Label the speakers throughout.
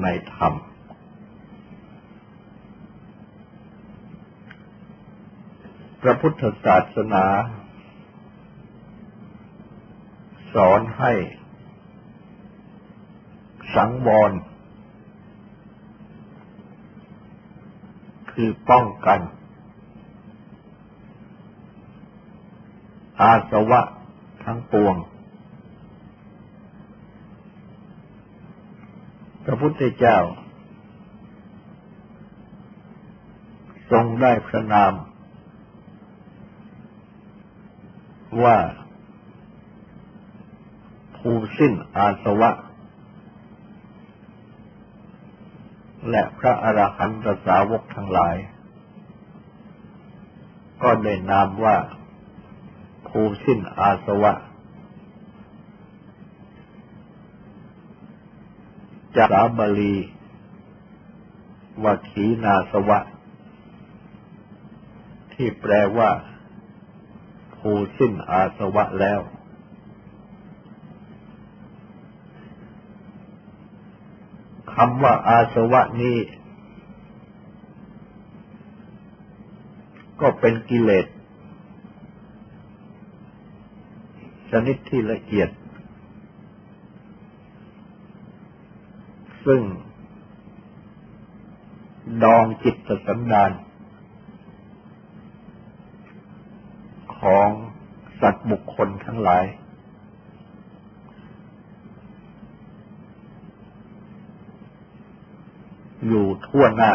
Speaker 1: ในธรรม พระพุทธศาสนา สอนให้ สังวร คือป้องกัน อาสวะทั้งปวง พระพุทธเจ้า ทรงได้พระนาม ว่าภูสิ้นอาสวะ และพระอรหันตสาวกทั้งหลาย ก็ได้นามว่าภูสิ้นอาสวะ จากสาบาลีว่าขีนาสวะ ที่แปลว่า ผู้สิ้นอาสวะแล้ว คำว่าอาสวะนี้ ก็เป็นกิเลสชนิดที่ละเอียด ซึ่ง ดองจิตสันดานของสัตว์บุคคลทั้งหลาย อยู่ทั่วหน้า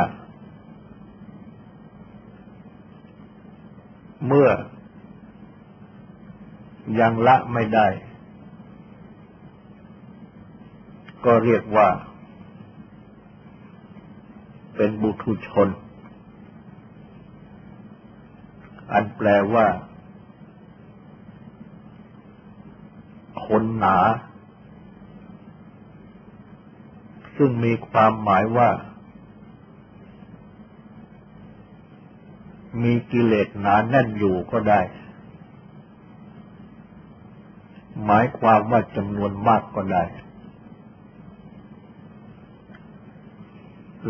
Speaker 1: เมื่อ ยังละไม่ได้ ก็เรียกว่า เป็นบุตุชน อันแปลว่า คนหนา ซึ่งมีความหมายว่า มีกิเลสหนาแน่นอยู่ก็ได้ หมายความว่าจำนวนมากก็ได้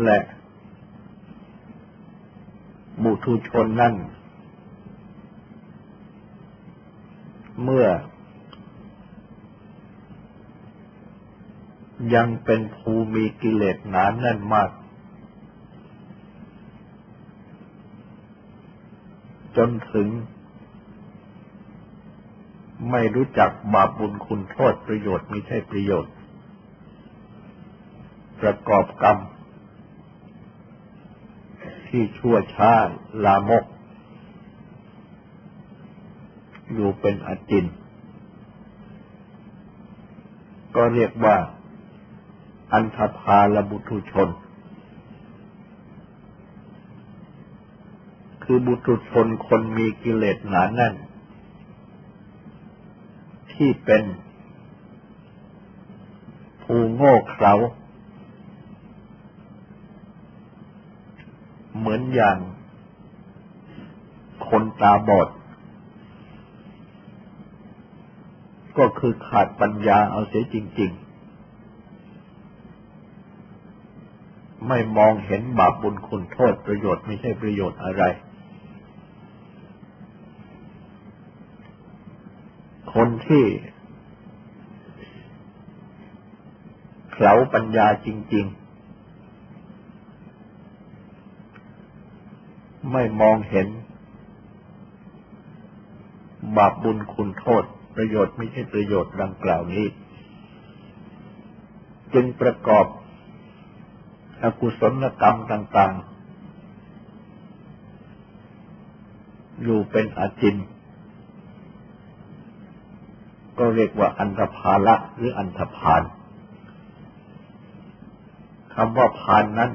Speaker 1: และ บุตุชนนั่น เมื่อ ยังเป็นภูมีกิเลสหนานแน่นมาก จนถึง ไม่รู้จักบาปบุญคุณโทษประโยชน์ไม่ใช่ประโยชน์ ประกอบกรรม ที่ชั่วช้าลามก อยู่เป็นอจิน ก็เรียกว่า อันธพาลบุตุชน คือบุตุชนคนมีกิเลสหนาแน่น ที่เป็นผู้โง่เขลา เหมือนอย่างคนตาบอด ก็คือขาดปัญญาเอาเสียจริง ๆ ไม่มองเห็นบาปบุญคุณโทษประโยชน์ไม่ใช่ประโยชน์อะไร คนที่เขาปัญญาจริง ๆ ไม่มองเห็น บาปบุญคุณโทษ ประโยชน์ไม่ใช่ประโยชน์ดังกล่าวนี้ จึงประกอบอกุศลกรรมต่าง ๆ อยู่เป็นอาจิน ก็เรียกว่าอันธพาละหรืออันธพาลคำว่าพานนั้น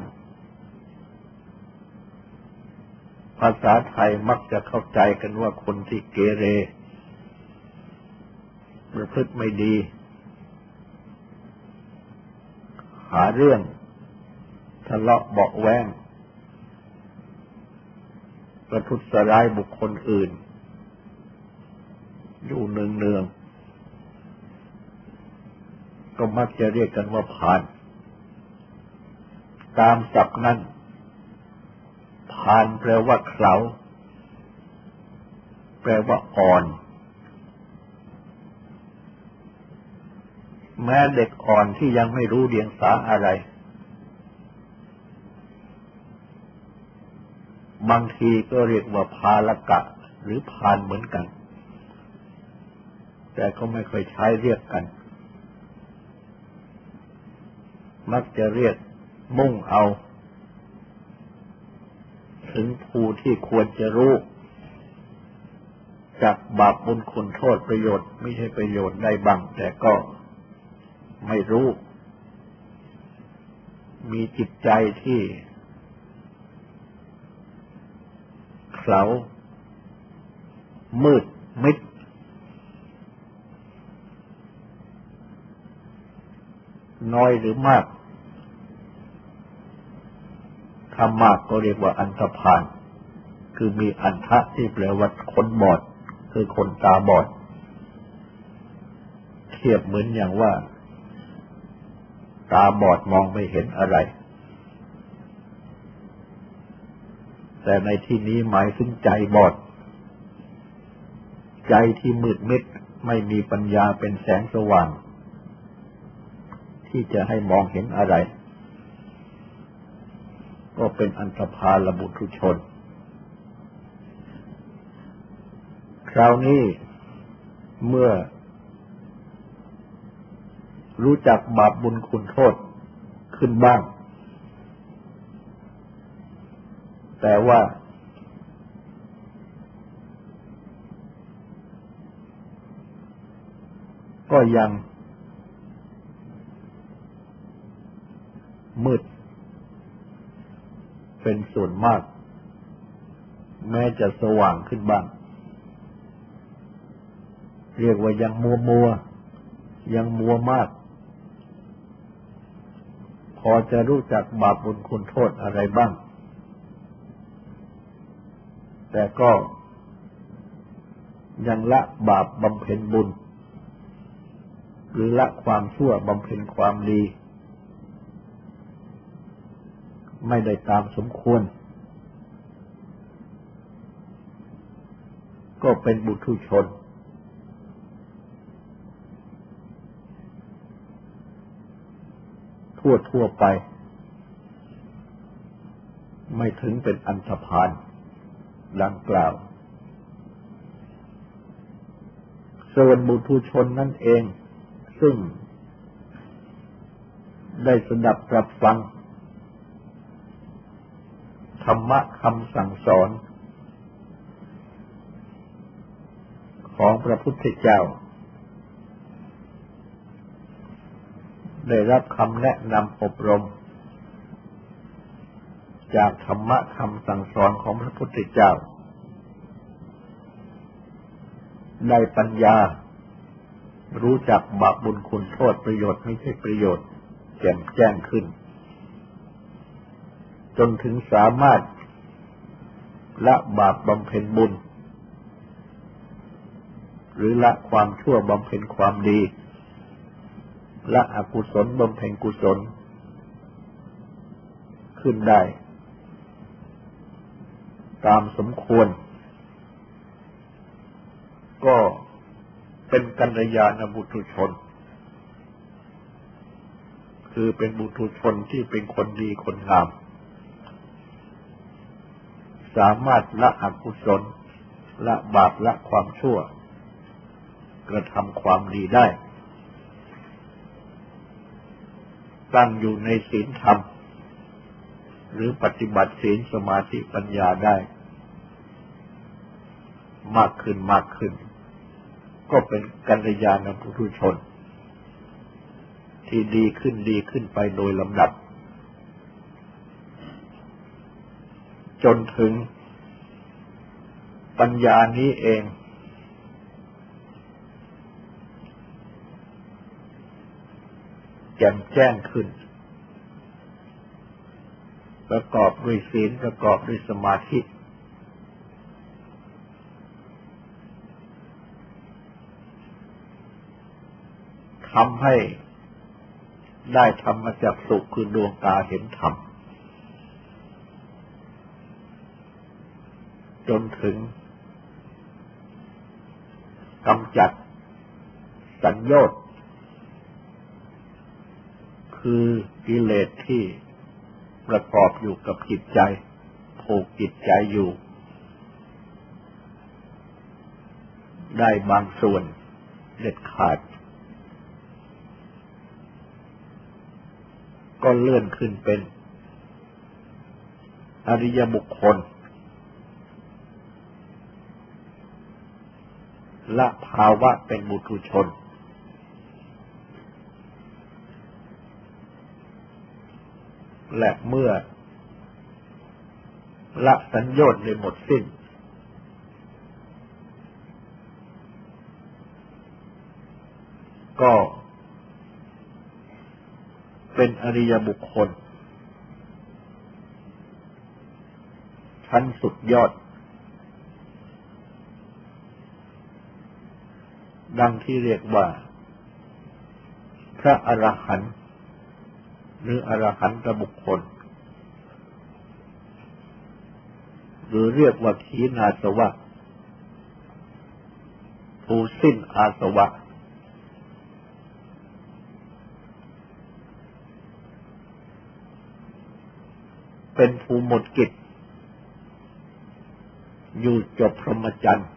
Speaker 1: ภาษาไทยมักจะเข้าใจกันว่าคนที่เกเร ประพฤติไม่ดี หาเรื่อง ทะเลาะเบาแวงประทุษร้ายบุคคลอื่น อยู่เนืองเนืองก็มักจะเรียกกันว่าผ่าน ตามศัพท์นั้น ผานแปลว่าเขลาแปลว่าอ่อน แม้เด็กอ่อนที่ยังไม่รู้เดียงสาอะไร บางทีก็เรียกว่าพาลกะ หรือพานเหมือนกัน แต่ก็ไม่เคยใช้เรียกกัน มักจะเรียกมุ่งเอา ถึงผู้ที่ควรจะรู้ จากบาปบุญคุณโทษประโยชน์ ไม่ใช่ประโยชน์ได้บ้างแต่ก็ไม่รู้ มีจิตใจที่เสามืดมิด น้อยหรือมาก ถ้ามากก็เรียกว่าอันธพาลคือมีอันทะที่แปลว่าคนบอด คือคนตาบอด เทียบเหมือนอย่างว่า ตาบอดมองไม่เห็นอะไร แต่ในที่นี้หมายถึงใจบอด ใจที่มืดมิดไม่มีปัญญาเป็นแสงสว่าง ที่จะให้มองเห็นอะไร ก็เป็นอันธพาลบุตุชน คราวนี้เมื่อ รู้จักบาปบุญคุณโทษขึ้นบ้าง แต่ว่า ก็ยังมืด เป็นส่วนมาก แม้จะสว่างขึ้นบ้าง เรียกว่ายังมัวมัว ยังมัวมาก พอจะรู้จักบาปบุญคุณโทษอะไรบ้าง แต่ก็ยังละบาปบำเพ็ญบุญ หรือละความชั่วบำเพ็ญความดี ไม่ได้ตามสมควร ก็เป็นบุตุชน ทั่วทั่วไป ไม่ถึงเป็นอันธพาลดังกล่าว ส่วนบุตุชนนั่นเอง ซึ่งได้สดับรับฟัง ธรรมะคำสั่งสอน ของพระพุทธเจ้า ได้รับคำแนะนำอบรม จากธรรมะคำสั่งสอนของพระพุทธเจ้า ได้ปัญญา รู้จักบาปบุญคุณโทษประโยชน์ไม่ใช่ประโยชน์แจ่มแจ้งขึ้น จนถึงสามารถละบาปบำเพ็ญบุญ หรือละความชั่วบำเพ็ญความดี ละอกุศลบำเพ็ญกุศล ขึ้นได้ ตามสมควร ก็เป็นกัญญาณบุตุชน คือเป็นบุตุชนที่เป็นคนดีคนงาม สามารถละอกุศล ละบาปละความชั่ว กระทำความดีได้ ตั้งอยู่ในศีลธรรม หรือปฏิบัติศีลสมาธิปัญญาได้ มากขึ้นมากขึ้น ก็เป็นกัลยาณปุถุชน ที่ดีขึ้นดีขึ้นไปโดยลำดับ จนถึงปัญญานี้เอง แจ่มแจ้งขึ้น ประกอบด้วยศีลประกอบด้วยสมาธิทำให้ได้ธรรมจักสุขคือดวงตาเห็นธรรม จนถึงกำจัดสัญญต์คือกิเลสที่ประกอบอยู่กับจิตใจ ผูกจิตใจอยู่ ได้บางส่วนเด็ดขาด ก็เลื่อนขึ้นเป็น อริยบุคคล ละภาวะเป็นบุตุชน และเมื่อ ละสัญญน์ในหมดสิ้น ก็เป็นอริยบุคคลชั้นสุดยอด ดังที่เรียกว่า พระอรหันต์หรืออรหันตบุคคล หรือเรียกว่าขีนาสวะผู้สิ้นอาสวะ เป็นผู้หมดกิจอยู่จบพรหมจรรย์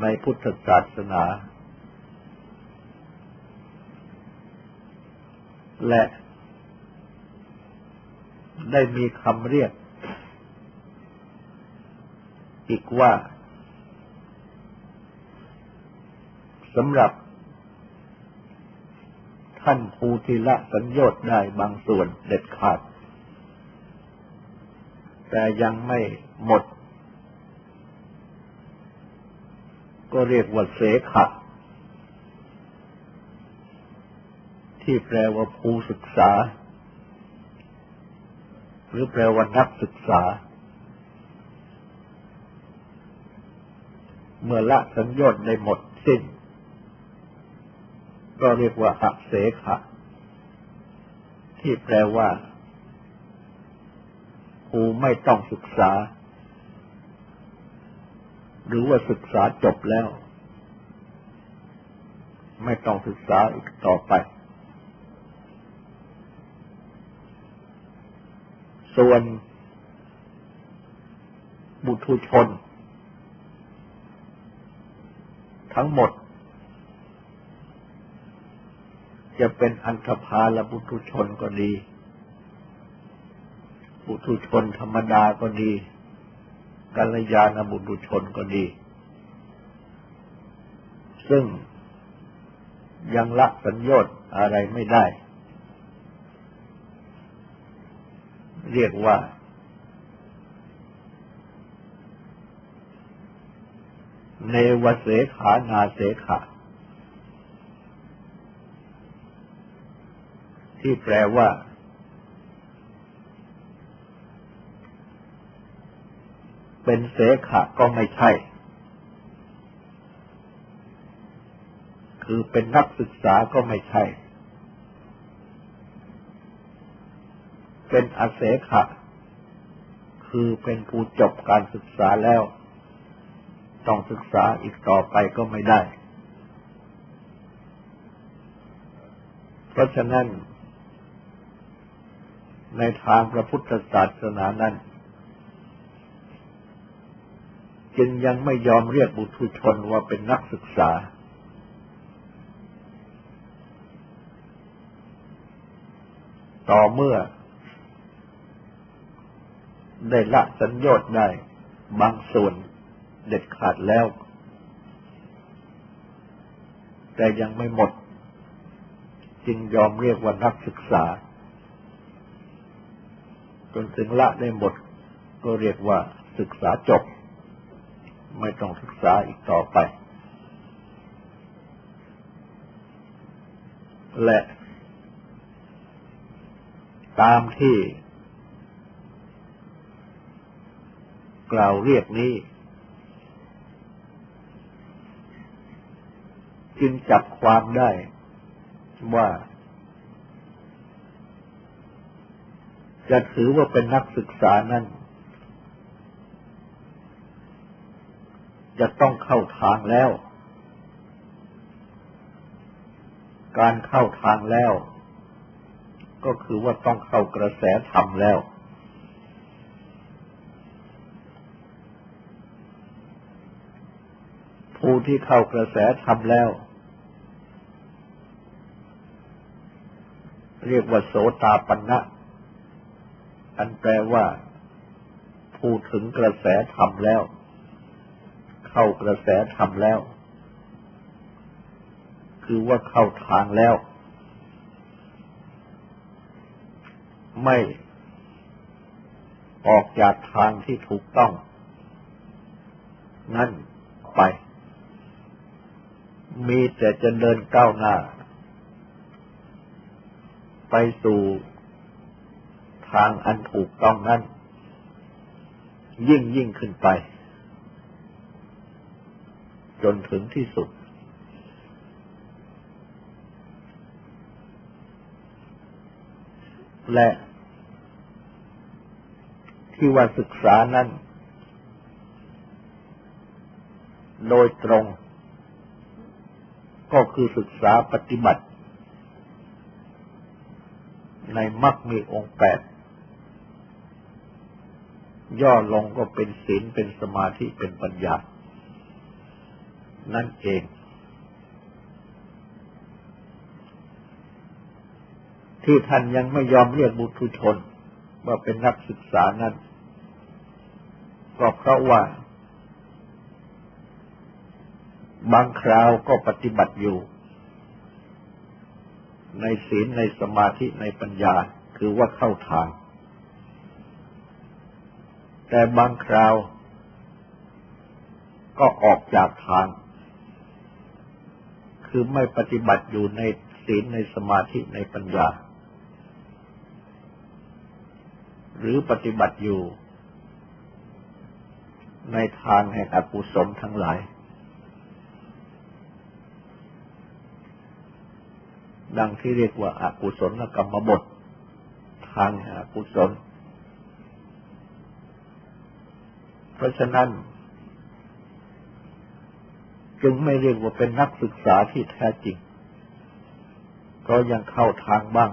Speaker 1: ในพุทธศาสนา และได้มีคำเรียก อีกว่าสำหรับ ท่านภูทิละสัญญต์ได้บางส่วนเด็ดขาด แต่ยังไม่หมด ก็เรียกว่าเสขะที่แปลว่าผู้ศึกษา หรือแปลว่านักศึกษา เมื่อละสัญญน์ในหมดสิ้น ก็เรียกว่าอักเสขะที่แปลว่าผู้ไม่ต้องศึกษา หรือว่าศึกษาจบแล้ว ไม่ต้องศึกษาอีกต่อไป ส่วน บุตุชน ทั้งหมด จะเป็นอันธพาลบุตุชนก็ดี บุตุชนธรรมดาก็ดี กัลยาณบุตุชนก็ดี ซึ่งยังละสัญญน์อะไรไม่ได้ เรียกว่า เนวเสขานาเสขาที่แปลว่า เป็นเสขะก็ไม่ใช่ คือเป็นนักศึกษาก็ไม่ใช่ เป็นอาเสขะ คือเป็นผู้จบการศึกษาแล้ว ต้องศึกษาอีกต่อไปก็ไม่ได้ เพราะฉะนั้น ในทางพระพุทธศาสนานั้น จึงยังไม่ยอมเรียกบุตรชนว่าเป็นนักศึกษา ต่อเมื่อ ได้ละสัญญาได้ บางส่วนเด็ดขาดแล้ว แต่ยังไม่หมด จึงยอมเรียกว่านักศึกษา จนถึงละได้หมด ก็เรียกว่าศึกษาจบ ไม่ต้องศึกษาอีกต่อไป และ ตามที่ กล่าวเรียกนี้ จึงจับความได้ว่า จะถือว่าเป็นนักศึกษานั้น จะต้องเข้าทางแล้ว การเข้าทางแล้ว ก็คือว่าต้องเข้ากระแสธรรมแล้ว ผู้ที่เข้ากระแสธรรมแล้ว เรียกว่าโสตาปันนะอันแปลว่า ผู้ถึงกระแสธรรมแล้ว เข้ากระแสธรรมแล้ว คือว่าเข้าทางแล้ว ไม่ออกจากทางที่ถูกต้อง นั่นไป มีแต่จะเดินก้าวหน้า ไปสู่ทางอันถูกต้องนั้น ยิ่งยิ่งขึ้นไป จนถึงที่สุด และที่ว่าศึกษานั้น โดยตรง ก็คือศึกษาปฏิบัติ ในมรรคมีองค์แปดย่อลงก็เป็นศีลเป็นสมาธิเป็นปัญญา นั่นเอง ที่ท่านยังไม่ยอมเรียกบุตุชน ว่าเป็นนักศึกษานั้น ก็เพราะว่า บางคราวก็ปฏิบัติอยู่ ในศีลในสมาธิในปัญญาคือว่าเข้าทาง แต่บางคราวก็ออกจากทาง คือไม่ปฏิบัติอยู่ในศีลในสมาธิในปัญญา หรือปฏิบัติอยู่ ในทางแห่งอกุศลทั้งหลาย ดังที่เรียกว่าอากุศลกรรมบท ทางแห่งอกุศล เพราะฉะนั้น จึงไม่เรียกว่าเป็นนักศึกษาที่แท้จริงก็ยังเข้าทางบ้าง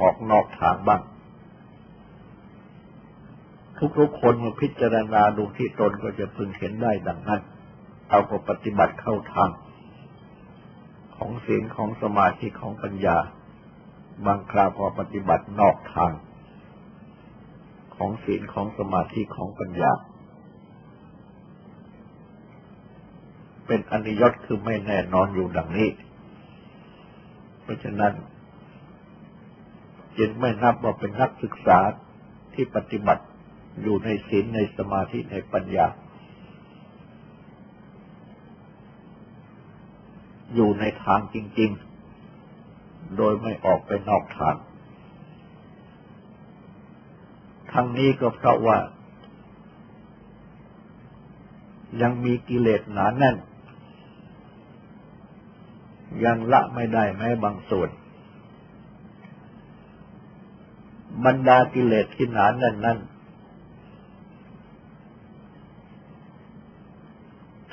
Speaker 1: ออกนอกทางบ้าง ทุกๆคนมาพิจารณาดูที่ตนก็จะพึงเห็นได้ดังนั้น เอาก็ปฏิบัติเข้าทาง ของศีลของสมาธิของปัญญา บางคราวพอปฏิบัตินอกทาง ของศีลของสมาธิของปัญญา เป็นอนิยตคือไม่แน่นอนอยู่ดังนี้ เพราะฉะนั้นจึงไม่นับว่าเป็นนักศึกษาที่ปฏิบัติอยู่ในศีลในสมาธิในปัญญา อยู่ในทางจริง ๆ โดยไม่ออกไปนอกทาง ทั้งนี้ก็เพราะว่ายังมีกิเลสหนาแน่น ยังละไม่ได้แม้บางส่วน บรรดากิเลสที่หนาแน่นนั้น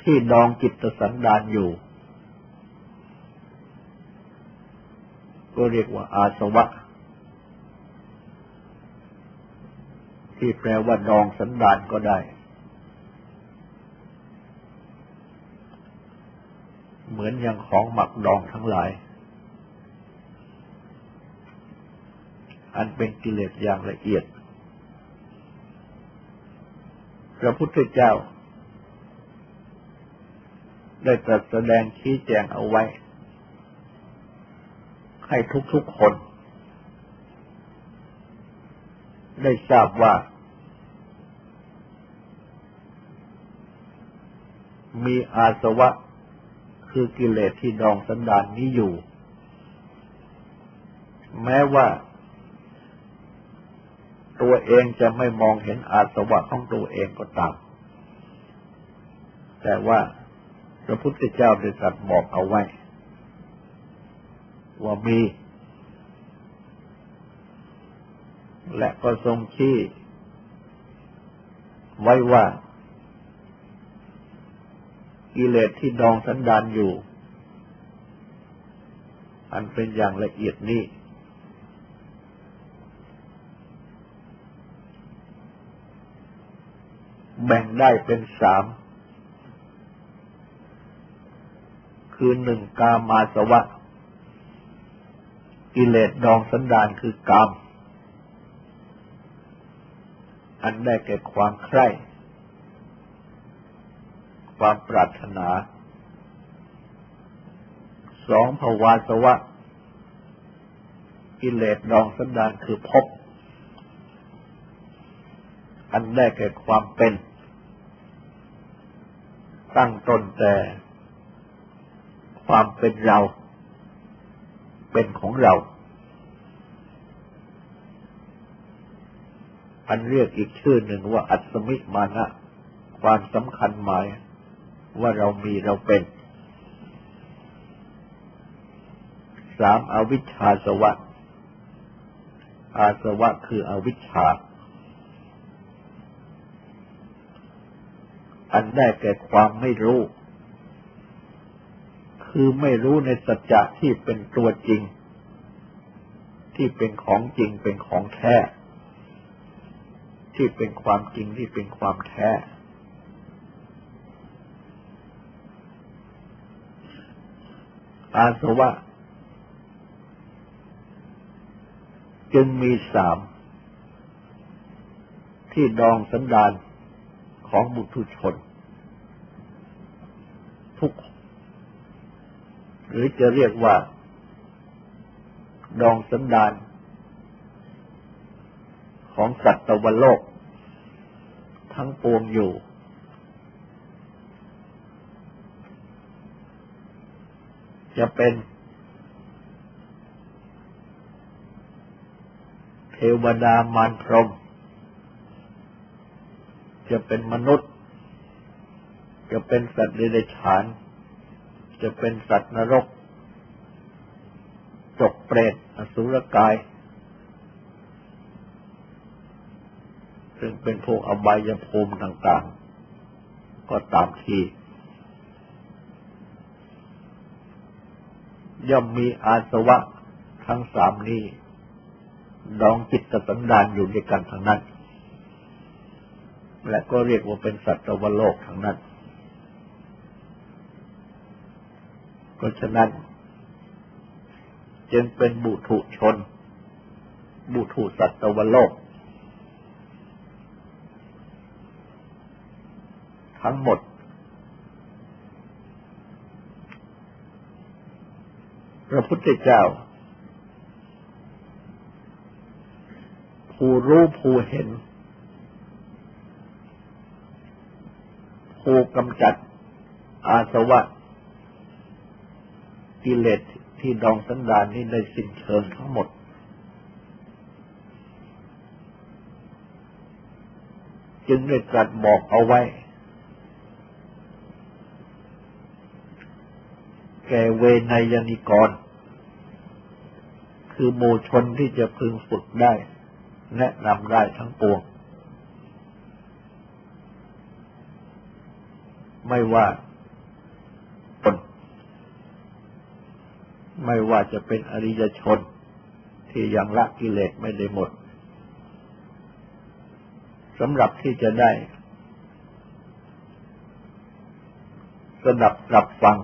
Speaker 1: ที่ดองจิตสันดานอยู่ ก็เรียกว่าอาสวะ ที่แปลว่าดองสันดานก็ได้ เหมือนอย่างของหมักดองทั้งหลาย อันเป็นกิเลสอย่างละเอียด พระพุทธเจ้า ได้ตรัสแสดงชี้แจงเอาไว้ ให้ทุกๆคน ได้ทราบว่ามีอาสวะ คือกิเลสที่ดองสันดานนี้อยู่ แม้ว่า ตัวเองจะไม่มองเห็นอาสวะของตัวเองก็ตาม แต่ว่าพระพุทธเจ้าได้ตรัสบอกเอาไว้ ว่ามี และก็ทรงชี้ไว้ว่า กิเลสที่ดองสันดานอยู่ อันเป็นอย่างละเอียดนี้ แบ่งได้เป็นสาม คือหนึ่งกามาสวะ กิเลสดองสันดานคือกาม อันได้แก่ความใคร่ ความปรารถนาสองภาวาสวะ กิเลสดองสันดานคือพบอันแรกแก่ความเป็น ตั้งต้นแต่ ความเป็นเรา เป็นของเรา อันเรียกอีกชื่อหนึ่งว่าอัศมิมานะ ความสำคัญหมาย ว่าเรามีเราเป็น สามอวิชชาสวะ อาสวะคืออวิชชา อันได้แก่ความไม่รู้ คือไม่รู้ในสัจจะที่เป็นตัวจริง ที่เป็นของจริงเป็นของแท้ ที่เป็นความจริงที่เป็นความแท้ อาสวะ จึงมีสาม ที่ดองสันดานของบุตุชน ทุก หรือจะเรียกว่า ดองสันดาน ของสัตว์ตะวันโลก ทั้งปวงอยู่ จะเป็น เทวดามารพรหมจะเป็นมนุษย์ จะเป็นสัตว์เดรัจฉาน จะเป็นสัตว์นรก จกเปรตอสุรกาย ซึ่งเป็นพวกอบายภูมิต่าง ๆ ก็ตามที่ ย่อมมีอาสวะทั้งสามนี้ดองจิตสันดานอยู่ด้วยกันทั้งนั้น และก็เรียกว่าเป็นสัตวโลกทั้งนั้น เพราะฉะนั้น จึงเป็นบุถุชน บุถุสัตวโลก ทั้งหมด พระพุทธเจ้า ผู้รู้ผู้เห็น ผู้กำจัดอาสวะกิเลสที่ดองสันดานนี้ในสิ้นเชิงทั้งหมด จึงได้ตรัสบอกเอาไว้ แก่เวนยนิกร คือโมชนที่จะพึงฝึกได้ แนะนำได้ทั้งปวง ไม่ว่าตนไม่ว่าจะเป็นอริยชน ที่ยังละกิเลสไม่ได้หมดสำหรับที่จะได้สดับรับฟัง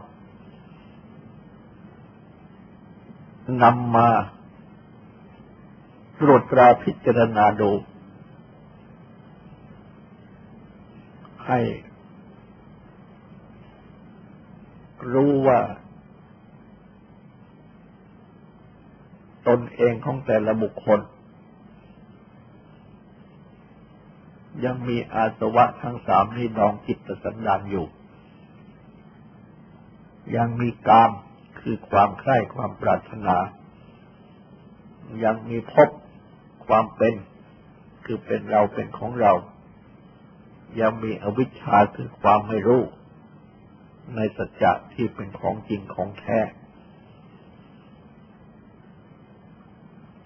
Speaker 1: นำมาตรวจตราพิจารณาดู ให้รู้ว่า ตนเองของแต่ละบุคคล ยังมีอาสวะทั้งสามนี้ดองจิตสันดานอยู่ ยังมีกาม คือความใคร่ความปรารถนา ยังมีพบความเป็น คือเป็นเราเป็นของเรา ยังมีอวิชชาคือความไม่รู้ ในสัจจะที่เป็นของจริงของแท้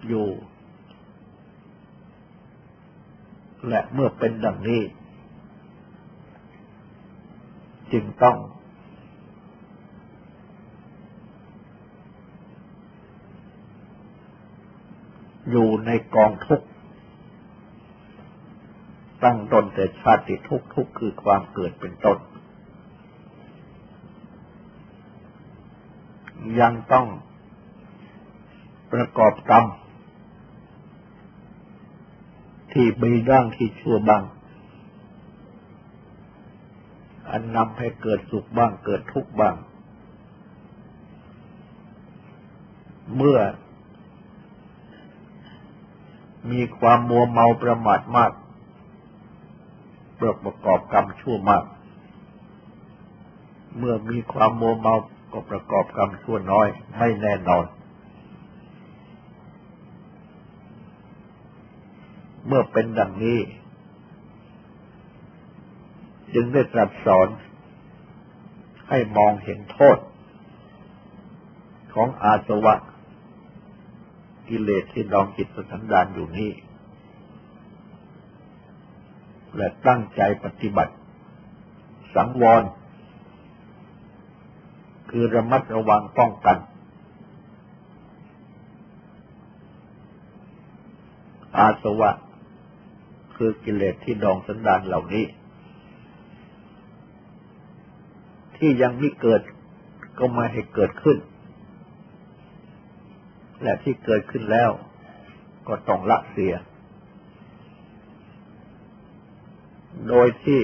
Speaker 1: อยู่ และเมื่อเป็นดังนี้ จึงต้อง อยู่ในกองทุกข์ตั้งตนแต่ชาติทุกข์ทุกข์คือความเกิดเป็นต้น ยังต้องประกอบกรรมที่มีร่างที่ชั่วบ้าง อันนำให้เกิดสุขบ้างเกิดทุกข์บ้าง เมื่อ มีความมัวเมาประมาทมากเพื่อประกอบกรรมชั่วมาก เมื่อมีความมัวเมาก็ประกอบกรรมชั่วน้อย ไม่แน่นอน เมื่อเป็นดังนี้ จึงได้ตรัสสอน ให้มองเห็นโทษ ของอาสวะ กิเลสที่ดองจิตสันดานอยู่นี้ และตั้งใจปฏิบัติ สังวร คือระมัดระวังป้องกัน อาสวะ คือกิเลสที่ดองสันดานเหล่านี้ ที่ยังไม่เกิดก็มาให้เกิดขึ้น และที่เกิดขึ้นแล้ว ก็ต้องละเสีย โดยที่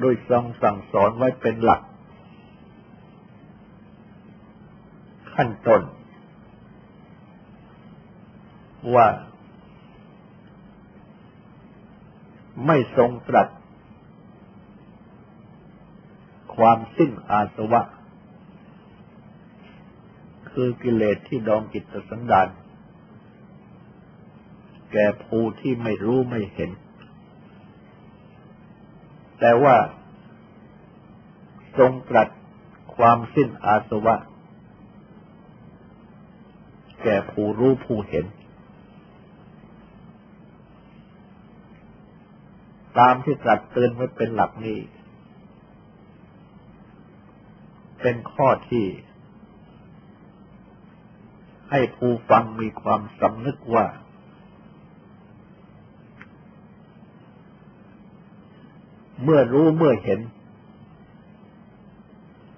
Speaker 1: โดยทรงสั่งสอนไว้เป็นหลัก ขั้นต้นว่า ไม่ทรงตรัสความสิ้นอาสวะ คือกิเลสที่ดองจิตสันดานแก่ผู้ที่ไม่รู้ไม่เห็น แต่ว่าทรงตรัสความสิ้นอาสวะ แก่ผู้รู้ผู้เห็น ตามที่ตรัสเตือนไว้เป็นหลักนี้ เป็นข้อที่ ให้ผู้ฟังมีความสำนึกว่า เมื่อรู้เมื่อเห็น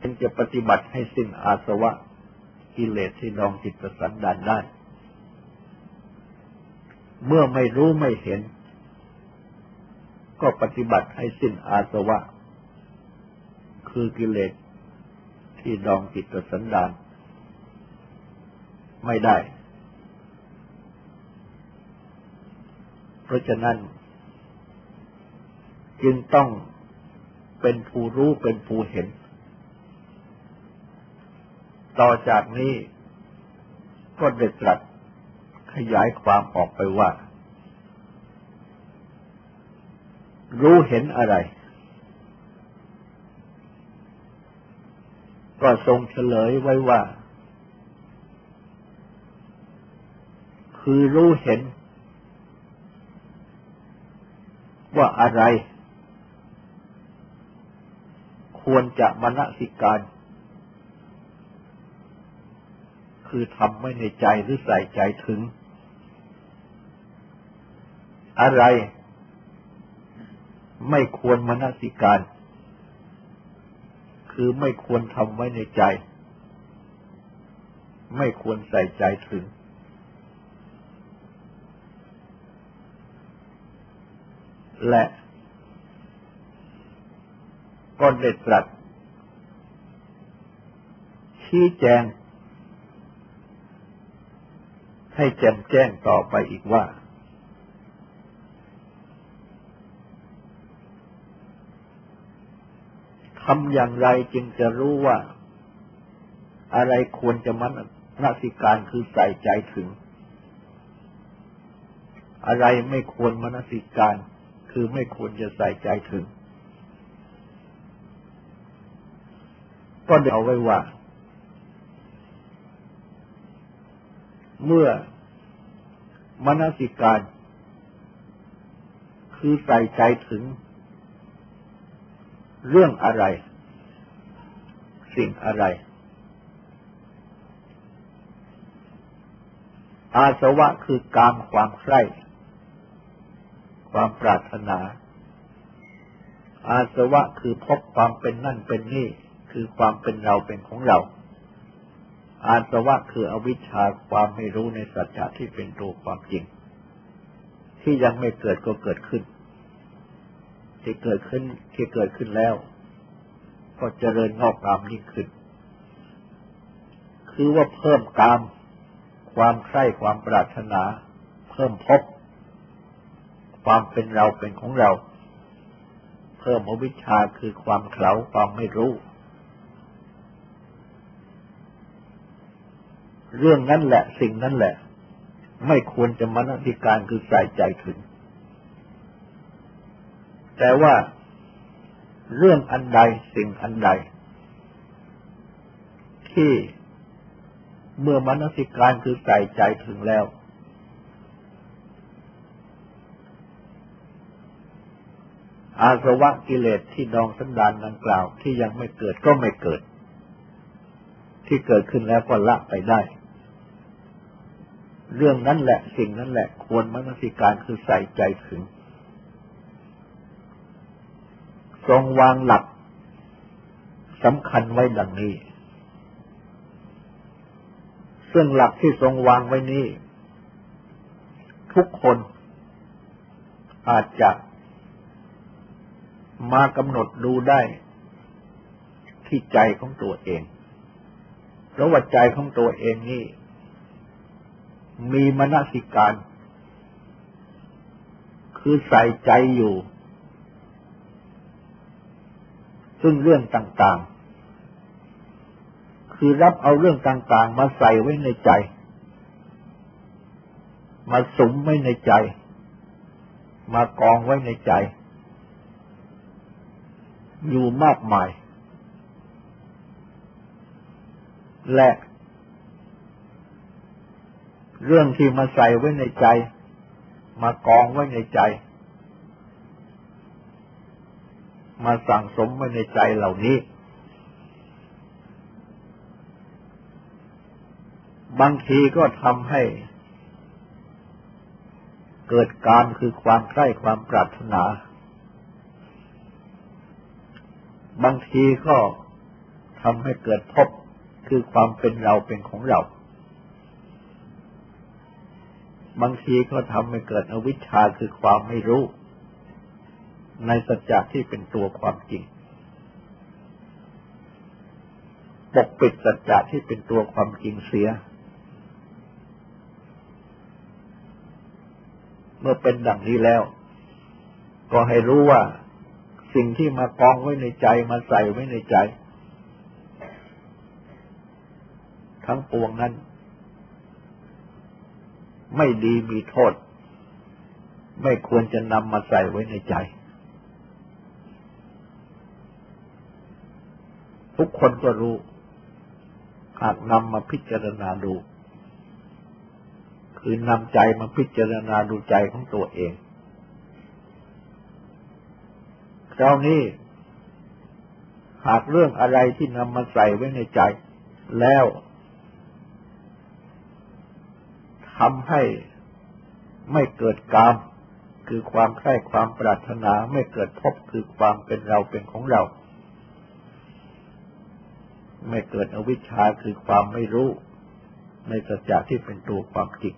Speaker 1: จึงจะปฏิบัติให้สิ้นอาสวะกิเลสที่นองจิตประสันดานได้ เมื่อไม่รู้ไม่เห็น ก็ปฏิบัติให้สิ้นอาสวะ คือกิเลสที่ดองจิตประสันดาน ไม่ได้ เพราะฉะนั้น จึงต้องเป็นผู้รู้เป็นผู้เห็น ต่อจากนี้ก็เด็ดตรัสขยายความออกไปว่า รู้เห็นอะไร ก็ทรงเฉลยไว้ว่า คือรู้เห็น ว่าอะไร ควรจะมณสิการ คือทำไว้ในใจหรือใส่ใจถึง อะไร ไม่ควรมนสิการ คือไม่ควรทำไว้ในใจ ไม่ควรใส่ใจถึง และก็เด็ดตรัสชี้แจง ให้แจ่มแจ้งต่อไปอีกว่า ทำอย่างไรจึงจะรู้ว่า อะไรควรจะมันนาสิการคือใส่ใจถึง อะไรไม่ควรมนสิการ คือไม่ควรจะใส่ใจถึง ก็เดาไว้ว่า เมื่อมนสิการ คือใส่ใจถึง เรื่องอะไร สิ่งอะไร อาสวะคือกามความใคร่ ความปรารถนา อาสวะคือพบความเป็นนั่นเป็นนี่ คือความเป็นเราเป็นของเรา อาสวะคืออวิชชาความไม่รู้ในสัจจะที่เป็นตัวความจริง ที่ยังไม่เกิดก็เกิดขึ้น ที่เกิดขึ้นที่เกิดขึ้นแล้ว ก็เจริญงอกงามยิ่งขึ้น คือว่าเพิ่มกาม ความใคร่ความปรารถนา เพิ่มพบ ความเป็นเราเป็นของเรา เพิ่มอวิชชาคือความเขลาความไม่รู้ เรื่องนั้นแหละสิ่งนั้นแหละ ไม่ควรจะมนติการคือใส่ใจถึง แต่ว่าเรื่องอันใดสิ่งอันใด ที่เมื่อมนสิการคือใส่ใจถึงแล้ว อาสวะกิเลสที่ดองสันดานดังกล่าว ที่ยังไม่เกิดก็ไม่เกิด ที่เกิดขึ้นแล้วก็ละไปได้ เรื่องนั้นแหละสิ่งนั้นแหละ ควรมนสิการคือใส่ใจถึง ทรงวางหลักสำคัญไว้ดังนี้ ซึ่งหลักที่ทรงวางไว้นี้ ทุกคนอาจจะ มากำหนดดูได้ ที่ใจของตัวเองเพราะว่าใจของตัวเองนี่ มีมนสิการ คือใส่ใจอยู่ ซึ่งเรื่องต่างๆ คือรับเอาเรื่องต่างๆ มาใส่ไว้ในใจ มาสมไว้ในใจ มากองไว้ในใจ อยู่มากมาย และเรื่องที่มาใส่ไว้ในใจ มากองไว้ในใจ มาสั่งสมไว้ในใจเหล่านี้ บางทีก็ทำให้เกิดการคือความใคร่ความปรารถนา บางทีก็ทำให้เกิดพบคือความเป็นเราเป็นของเรา บางทีก็ทำให้เกิดอวิชชาคือความไม่รู้ ในสัจจะที่เป็นตัวความจริงปกปิดสัจจะที่เป็นตัวความจริงเสีย เมื่อเป็นดังนี้แล้ว ก็ให้รู้ว่า สิ่งที่มากองไว้ในใจมาใส่ไว้ในใจ ทั้งปวงนั้น ไม่ดีมีโทษ ไม่ควรจะนำมาใส่ไว้ในใจ ทุกคนก็รู้ หากนำมาพิจารณาดู คือนำใจมาพิจารณาดูใจของตัวเอง คราวนี้ หากเรื่องอะไรที่นำมาใส่ไว้ในใจ แล้วทำให้ไม่เกิดกาม คือความใคร่ความปรารถนาไม่เกิดพบคือความเป็นเราเป็นของเรา ไม่เกิดอวิชชาคือความไม่รู้ ในสัจจะที่เป็นตัวความจริง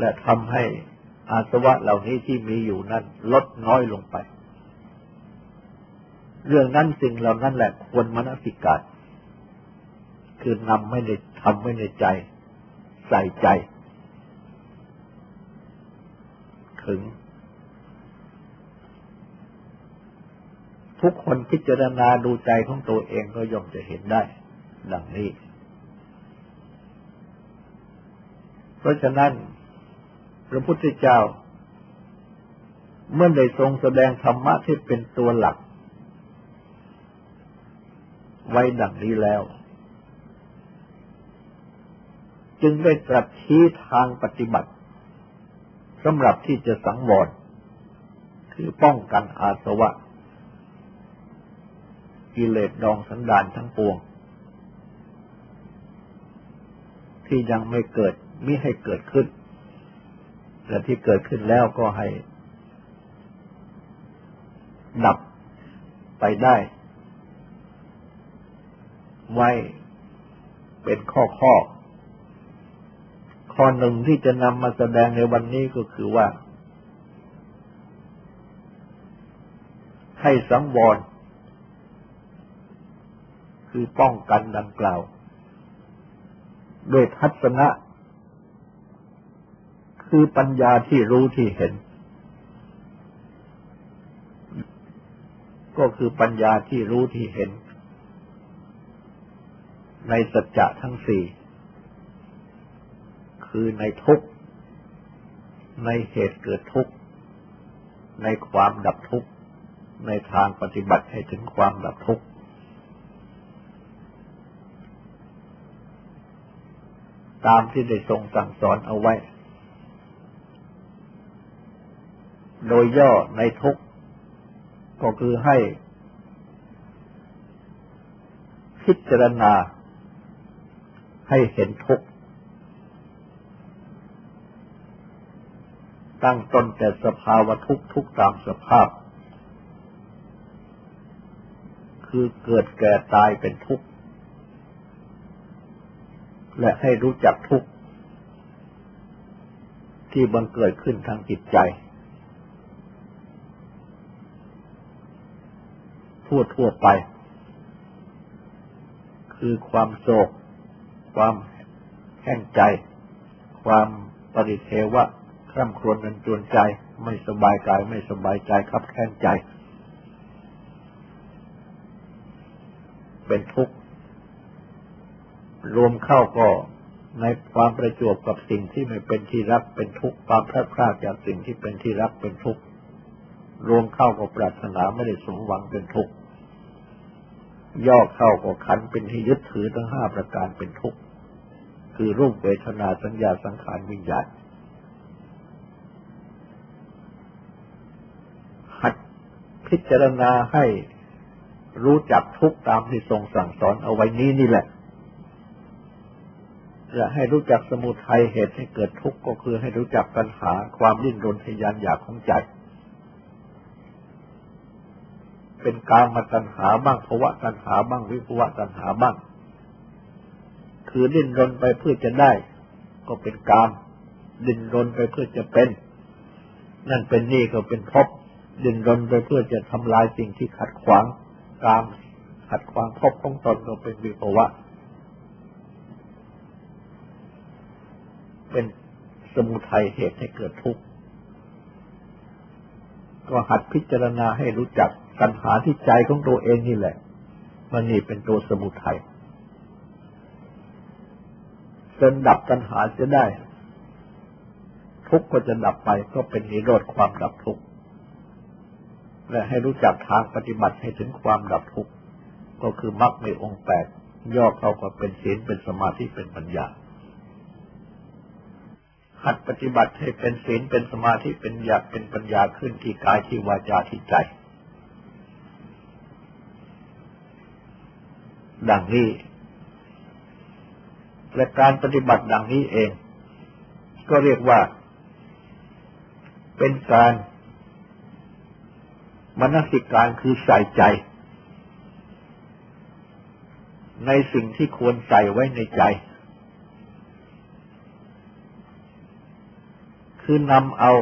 Speaker 1: และทำให้อาสวะเหล่านี้ที่มีอยู่นั้น ลดน้อยลงไป เรื่องนั้นสิ่งเหล่านั้นแหละควรมนสิกาศคือนำไม่ได้ทำไม่ในใจ ใส่ใจ ถึง ทุกคนพิจารณาดูใจของตัวเองก็ย่อมจะเห็นได้ ดังนี้ เพราะฉะนั้น พระพุทธเจ้า เมื่อได้ทรงแสดงธรรมะที่เป็นตัวหลัก ไว้ดังนี้แล้ว จึงได้ตรัสชี้ทางปฏิบัติสำหรับที่จะสังวรคือป้องกันอาสวะ กิเลสดองสันดานทั้งปวง ที่ยังไม่เกิดมิให้เกิดขึ้น และที่เกิดขึ้นแล้วก็ให้ ดับไปได้ ไว้เป็นข้อข้อ ข้อหนึ่งที่จะนำมาแสดงในวันนี้ก็คือว่า ให้สังวร คือป้องกันดังกล่าว ด้วยทัศนะ คือปัญญาที่รู้ที่เห็น ก็คือปัญญาที่รู้ที่เห็น ในสัจจะทั้งสี่คือในทุกในเหตุเกิดทุกในความดับทุกในทางปฏิบัติให้ถึงความดับทุกตามที่ได้ทรงสั่งสอนเอาไว้ โดยย่อในทุกก็คือให้ พิจารณา ให้เห็นทุกตั้งต้นแต่สภาวะทุกทุกตามสภาพ คือเกิดแก่ตายเป็นทุกข์ และให้รู้จักทุกข์ ที่บังเกิดขึ้นทางจิตใจ ทั่วทั่วไป คือความโศก ความแห้งใจ ความปริเทวะคร่ำครวญนันจวนใจ ไม่สบายกายไม่สบายใจครับแค้นใจ เป็นทุกข์ รวมเข้าก็ในความประจวบกับสิ่งที่ไม่เป็นที่รักเป็นทุกข์ความพลาดพลาดจากสิ่งที่เป็นที่รักเป็นทุกข์รวมเข้ากับปรารถนาไม่ได้สมหวังเป็นทุกข์ ย่อเข้าก็ขันเป็นที่ยึดถือทั้งห้าประการเป็นทุกข์คือรูปเวทนาสัญญาสังขารวิญญาณหัดพิจารณาให้รู้จักทุกตามที่ทรงสั่งสอนเอาไว้นี้นี่แหละและให้รู้จักสมุทัยเหตุให้เกิดทุกข์ก็คือให้รู้จักปัญหาความดิ้นรนทยานอยากของใจ เป็นกามาตัณหาบ้างภวะตัณหาบ้างวิภวะตัณหาบ้าง คือดิ้นรนไปเพื่อจะได้ ก็เป็นกาม ดิ้นรนไปเพื่อจะเป็น นั่นเป็นนี่ก็เป็นภพดิ้นรนไปเพื่อจะทำลายสิ่งที่ขัดขวางกามขัดขวางภพของตนก็เป็นวิภวะ เป็นสมุทัยเหตุให้เกิดทุกข์ก็หัดพิจารณาให้รู้จัก ตัณหาที่ใจของตัวเองนี่แหละ มันนี่เป็นตัวสมุทัยจนดับตัณหาจะได้ ทุกข์ก็จะดับไปก็เป็นนิโรธความดับทุกข์และให้รู้จักทางปฏิบัติให้ถึงความดับทุกข์ก็คือมรรคในองค์แปดย่อเข้าก็เป็นศีลเป็นสมาธิเป็นปัญญาหัดปฏิบัติให้เป็นศีลเป็นสมาธิเป็นญาเป็นปัญญาขึ้นที่กายที่วาจาที่ใจ ดังนี้ และการปฏิบัติดังนี้เอง ก็เรียกว่า เป็นการมนสิการคือใส่ใจ ในสิ่งที่ควรใส่ไว้ในใจ คือนำเอา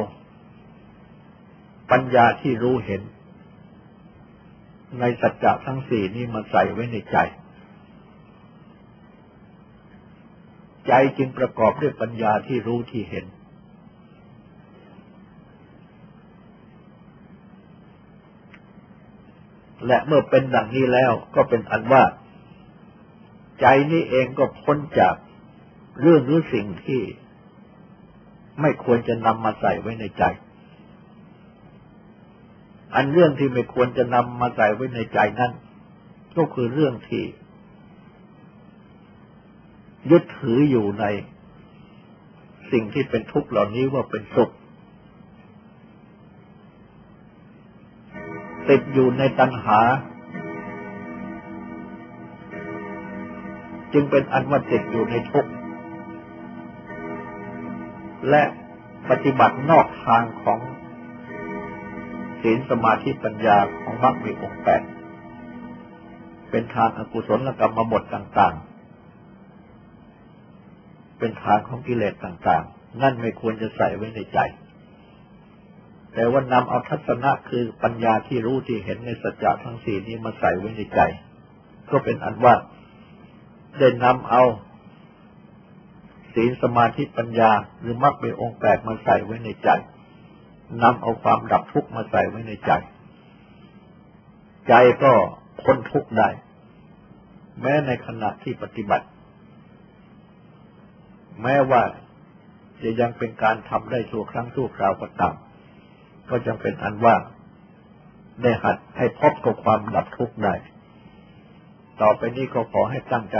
Speaker 1: ปัญญาที่รู้เห็น ในสัจจะทั้งสี่นี้มาใส่ไว้ในใจ ใจจึงประกอบด้วยปัญญาที่รู้ที่เห็น และเมื่อเป็นดังนี้แล้วก็เป็นอันว่า ใจนี้เองก็พ้นจากเรื่องหรือสิ่งที่ไม่ควรจะนำมาใส่ไว้ในใจ อันเรื่องที่ไม่ควรจะนำมาใส่ไว้ในใจนั้น ก็คือเรื่องที่ ยึดถืออยู่ในสิ่งที่เป็นทุกข์เหล่านี้ว่าเป็นสุข ติดอยู่ในตัณหา จึงเป็นอันว่าติดอยู่ในทุกข์ และปฏิบัตินอกทางของศีลสมาธิปัญญาของมรรคมีองค์แปดเป็นทางอกุศลกรรมบทต่างๆ เป็นทางของกิเลสต่างๆ นั่นไม่ควรจะใส่ไว้ในใจ แต่ว่านำเอาทัศนะคือปัญญาที่รู้ที่เห็นในสัจจะทั้งสี่นี้มาใส่ไว้ในใจ ก็เป็นอันว่าได้นำเอาศีลสมาธิปัญญาหรือมรรคเป็นองค์แปดมาใส่ไว้ในใจนำเอาความดับทุกข์มาใส่ไว้ในใจ ใจก็พ้นทุกข์ได้ แม้ในขณะที่ปฏิบัติ แม้ว่าจะยังเป็นการทำได้ชั่วครั้งชั่วคราวก็ตามก็จำเป็นอันว่าได้หัดให้พบกับความดับทุกข์ได้ ต่อไปนี้ก็ขอให้ตั้งใจ